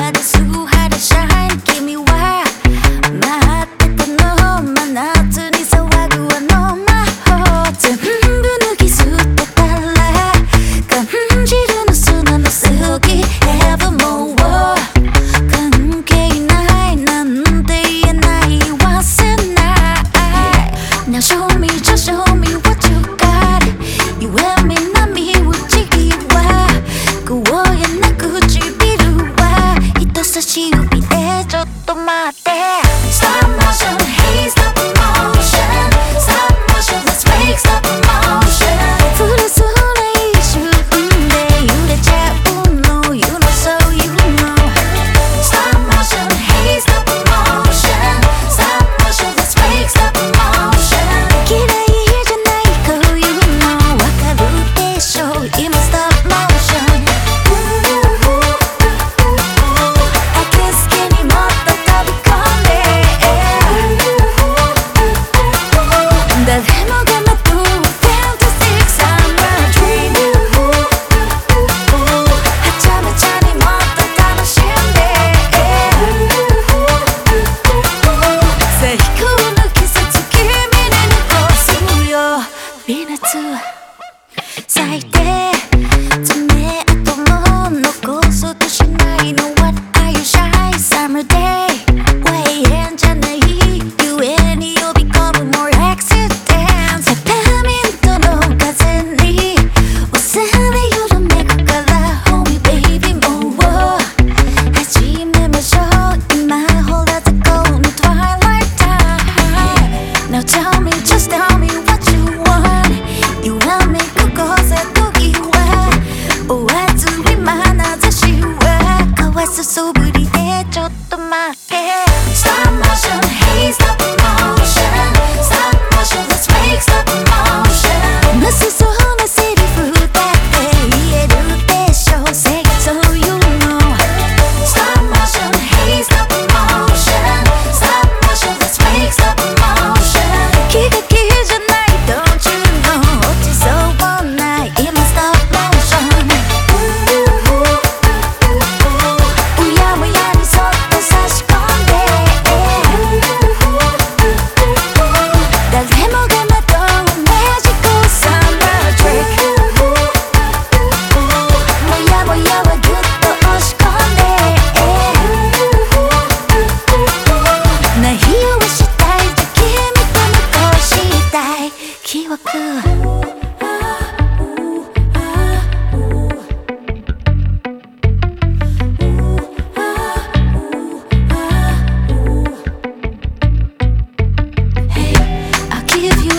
had a sugu had a shahad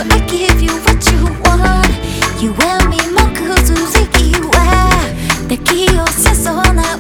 I give you what you want. You and me 目続きは敵を誘うな